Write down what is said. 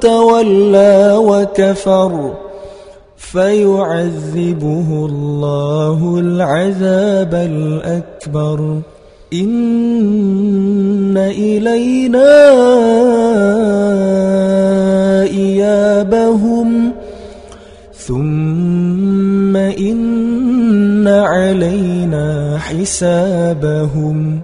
تولى وكفر فيعذبه الله العذاب الأكبر. إن إلينا إيابهم. ثم إن علينا حسابهم.